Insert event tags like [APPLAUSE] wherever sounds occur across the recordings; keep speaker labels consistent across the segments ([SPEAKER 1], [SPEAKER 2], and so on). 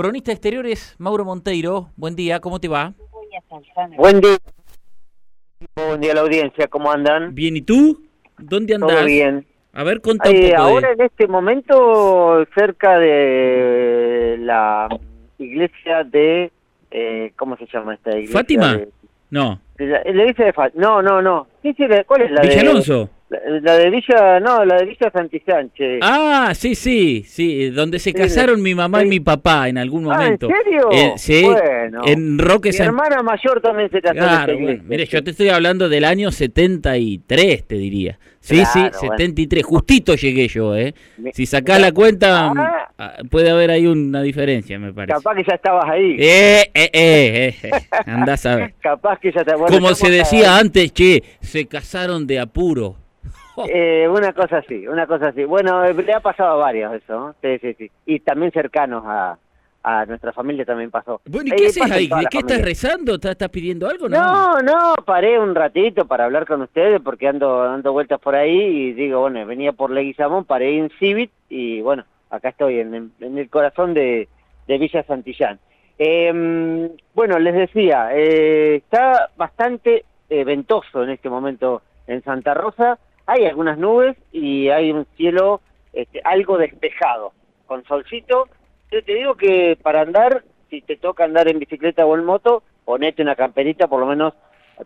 [SPEAKER 1] Cronista Exteriores, Mauro Monteiro. Buen día, ¿cómo te va?
[SPEAKER 2] Buen día. Buen día a la audiencia, ¿cómo andan?
[SPEAKER 1] Bien, ¿y tú? ¿Dónde andás?
[SPEAKER 2] Todo bien.
[SPEAKER 1] A ver, contá un de-
[SPEAKER 2] ahora en este momento cerca de la iglesia de... eh, ¿Cómo se llama esta iglesia?
[SPEAKER 1] ¿Fátima?
[SPEAKER 2] De-
[SPEAKER 1] No,
[SPEAKER 2] de la, la iglesia de Fátima. No, no, no. ¿Cuál es la
[SPEAKER 1] Villa
[SPEAKER 2] de...? La, la de Villa... No, la de Villa Santisánchez.
[SPEAKER 1] Ah, sí, sí, sí, donde se
[SPEAKER 2] Sí,
[SPEAKER 1] casaron mi mamá y
[SPEAKER 2] sí.
[SPEAKER 1] mi papá en algún
[SPEAKER 2] Ah, ¿en
[SPEAKER 1] momento.
[SPEAKER 2] serio?
[SPEAKER 1] Eh, sí,
[SPEAKER 2] Bueno.
[SPEAKER 1] en Roque
[SPEAKER 2] Mi
[SPEAKER 1] San...
[SPEAKER 2] hermana mayor también se casó en
[SPEAKER 1] Claro, bueno, mire, yo te estoy hablando del año 73, te diría. Sí, sí,
[SPEAKER 2] Claro, bueno.
[SPEAKER 1] 73, justito llegué yo, ¿eh? Si sacás la cuenta,
[SPEAKER 2] Ah.
[SPEAKER 1] ah, puede haber ahí una diferencia, me parece.
[SPEAKER 2] Capaz que ya estabas ahí.
[SPEAKER 1] Eh, eh, eh, eh, andás a ver. [LAUGHS]
[SPEAKER 2] Capaz que ya te... bueno,
[SPEAKER 1] Como se decía antes, che, se casaron de apuro. [LAUGHS]
[SPEAKER 2] Eh, una cosa así, una cosa así. Bueno, eh, le ha pasado a varios eso. Sí, sí, sí. Y también cercanos a, a nuestra familia también pasó.
[SPEAKER 1] Bueno, ¿y
[SPEAKER 2] Eh,
[SPEAKER 1] qué haces ahí? ¿De qué estás rezando? ¿Estás, estás pidiendo algo?
[SPEAKER 2] No, no, paré un ratito para hablar con ustedes porque ando dando vueltas por ahí y digo, bueno, venía por Leguizamón, paré en Civit y bueno, acá estoy en el corazón de, de Villa Santillán. Eh, bueno, les decía, eh, está bastante eh, ventoso en este momento en Santa Rosa, hay algunas nubes y hay un cielo este, algo despejado, con solcito. Yo te digo que para andar, si te toca andar en bicicleta o en moto, ponete una camperita por lo menos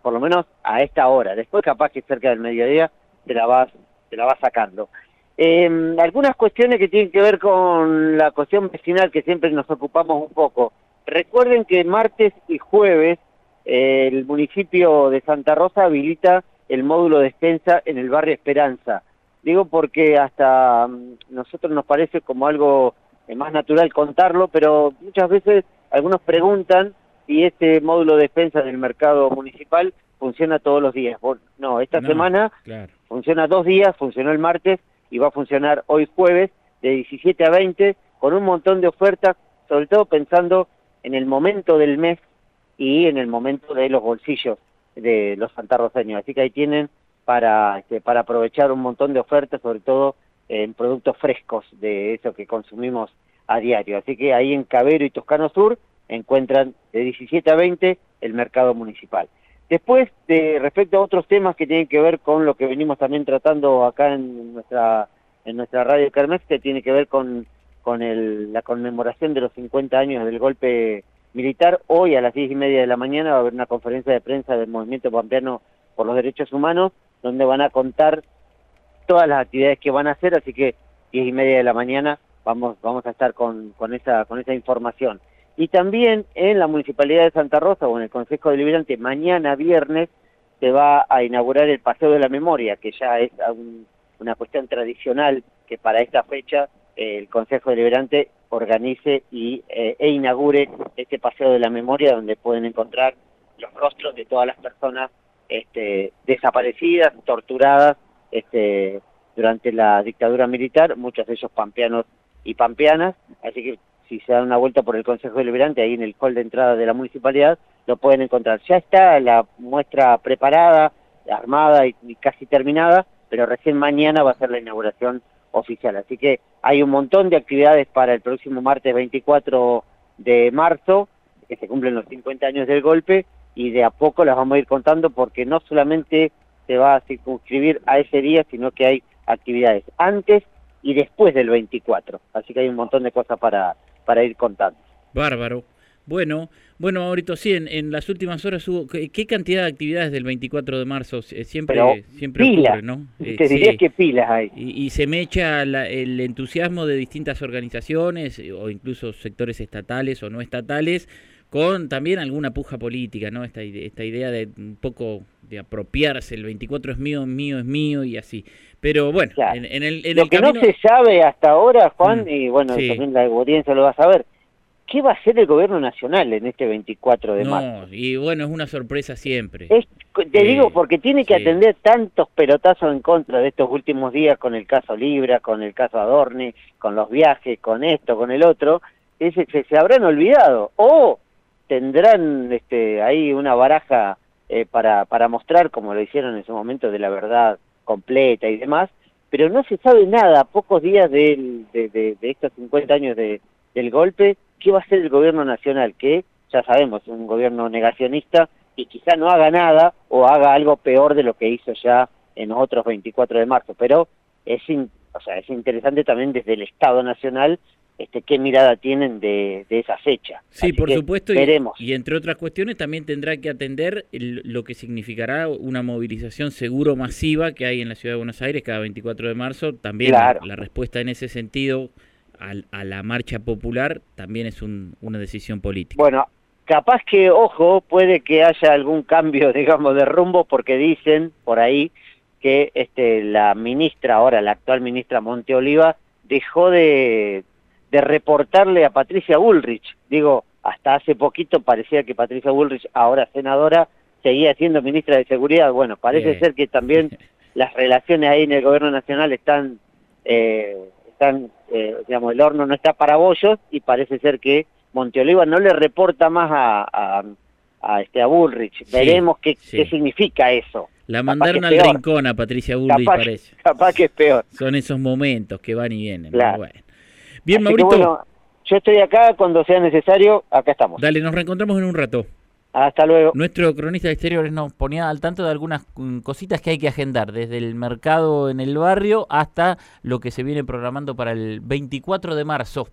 [SPEAKER 2] por lo menos a esta hora. Después capaz que cerca del mediodía te la vas te la vas sacando. Eh, algunas cuestiones que tienen que ver con la cuestión vecinal que siempre nos ocupamos un poco. Recuerden que martes y jueves eh, el municipio de Santa Rosa habilita el módulo de despensa en el barrio Esperanza. Digo porque hasta mm, nosotros nos parece como algo eh, más natural contarlo, pero muchas veces algunos preguntan si este módulo de despensa del mercado municipal funciona todos los días. Bueno, no, esta
[SPEAKER 1] No.
[SPEAKER 2] semana
[SPEAKER 1] Claro.
[SPEAKER 2] funciona dos días, funcionó el martes y va a funcionar hoy jueves de 17 a 20 con un montón de ofertas, sobre todo pensando en el momento del mes y en el momento de los bolsillos de los santarroceños. Así que ahí tienen para, este, para aprovechar un montón de ofertas, sobre todo en productos frescos de eso que consumimos a diario. Así que ahí en Cabero y Toscano Sur encuentran de 17 a 20 el mercado municipal. Después, de, respecto a otros temas que tienen que ver con lo que venimos también tratando acá en nuestra en nuestra radio Kermés, que tiene que ver con, con el, la conmemoración de los 50 años del golpe militar, hoy a las 10 y media de la mañana va a haber una conferencia de prensa del Movimiento Pampeano por los Derechos Humanos, donde van a contar todas las actividades que van a hacer, así que 10 y media de la mañana vamos, vamos a estar con, con, esa, con esa información. Y también en la Municipalidad de Santa Rosa o en el Consejo Deliberante, mañana viernes se va a inaugurar el Paseo de la Memoria, que ya es un- una cuestión tradicional que para esta fecha eh, el Consejo Deliberante organice y, eh, e inaugure este Paseo de la Memoria donde pueden encontrar los rostros de todas las personas este, desaparecidas, torturadas este, durante la dictadura militar, muchos de ellos pampeanos y pampeanas, así que si se dan una vuelta por el Consejo Deliberante, ahí en el hall de entrada de la municipalidad, lo pueden encontrar. Ya está la muestra preparada, armada y, y casi terminada, pero recién mañana va a ser la inauguración oficial. Así que hay un montón de actividades para el próximo martes 24 de marzo, que se cumplen los 50 años del golpe, y de a poco las vamos a ir contando porque no solamente se va a circunscribir a ese día, sino que hay actividades antes y después del 24. Así que hay un montón de cosas para, para ir contando.
[SPEAKER 1] Bárbaro. Bueno, bueno, ahorita sí, en, en las últimas horas hubo... ¿qué, cantidad de actividades del 24 de marzo? Eh, Siempre,
[SPEAKER 2] Pero
[SPEAKER 1] siempre
[SPEAKER 2] pilas.
[SPEAKER 1] ocurre, ¿no? Eh,
[SPEAKER 2] Te diría
[SPEAKER 1] sí.
[SPEAKER 2] que pilas hay.
[SPEAKER 1] Y, y se me echa la- el entusiasmo de distintas organizaciones eh, o incluso sectores estatales o no estatales con también alguna puja política, ¿no? Esta, esta idea de un poco de apropiarse, el 24 es mío, mío es mío y así. Pero bueno,
[SPEAKER 2] Claro.
[SPEAKER 1] en, en el, en
[SPEAKER 2] Lo
[SPEAKER 1] el
[SPEAKER 2] que
[SPEAKER 1] camino...
[SPEAKER 2] no se sabe hasta ahora, Juan,
[SPEAKER 1] Mm,
[SPEAKER 2] y bueno,
[SPEAKER 1] sí.
[SPEAKER 2] también la audiencia lo va a saber, ¿qué va a hacer el gobierno nacional en este 24 de marzo?
[SPEAKER 1] No, y bueno, es una sorpresa siempre.
[SPEAKER 2] Es- te digo porque tiene que
[SPEAKER 1] sí.
[SPEAKER 2] atender tantos pelotazos en contra de estos últimos días con el caso Libra, con el caso Adorni, con los viajes, con esto, con el otro, es que se habrán olvidado o tendrán este, ahí una baraja eh, para, para mostrar, como lo hicieron en su momento, de la verdad completa y demás, pero no se sabe nada, a pocos días de- de estos 50 años de- del golpe, qué va a hacer el gobierno nacional, que ya sabemos, es un gobierno negacionista y quizá no haga nada o haga algo peor de lo que hizo ya en los otros 24 de marzo, pero es, o sea, es interesante también desde el Estado Nacional este, qué mirada tienen de, esa fecha.
[SPEAKER 1] Sí, por supuesto, Y, entre otras cuestiones también tendrá que atender lo que significará una movilización seguro masiva que hay en la Ciudad de Buenos Aires cada 24 de marzo. También la, respuesta en ese sentido a, la marcha popular también es una decisión política.
[SPEAKER 2] Bueno, capaz que, ojo, puede que haya algún cambio, [LAUGHS] digamos, de rumbo porque dicen por ahí que este, la ministra, ahora la actual ministra Monte Oliva, dejó de, de reportarle a Patricia Bullrich. Digo, hasta hace poquito parecía que Patricia Bullrich, ahora senadora, seguía siendo ministra de Seguridad. Bueno, parece ser que también [LAUGHS] las relaciones ahí en el gobierno nacional están, eh, están eh, digamos, el horno no está para bollos y parece ser que Monteoliva no le reporta más a, a, este, a Bullrich. Veremos qué, qué significa eso.
[SPEAKER 1] La mandaron al rincón a Patricia Bullrich, parece. [LAUGHS]
[SPEAKER 2] Capaz que es peor.
[SPEAKER 1] Son esos momentos que van y vienen.
[SPEAKER 2] Claro.
[SPEAKER 1] Bien, Maurito.
[SPEAKER 2] yo estoy acá cuando sea necesario, acá estamos.
[SPEAKER 1] Dale, nos reencontramos en un rato.
[SPEAKER 2] Hasta luego.
[SPEAKER 1] Nuestro cronista de exteriores nos ponía al tanto de algunas mm, cositas que hay que agendar, desde el mercado en el barrio hasta lo que se viene programando para el 24 de marzo.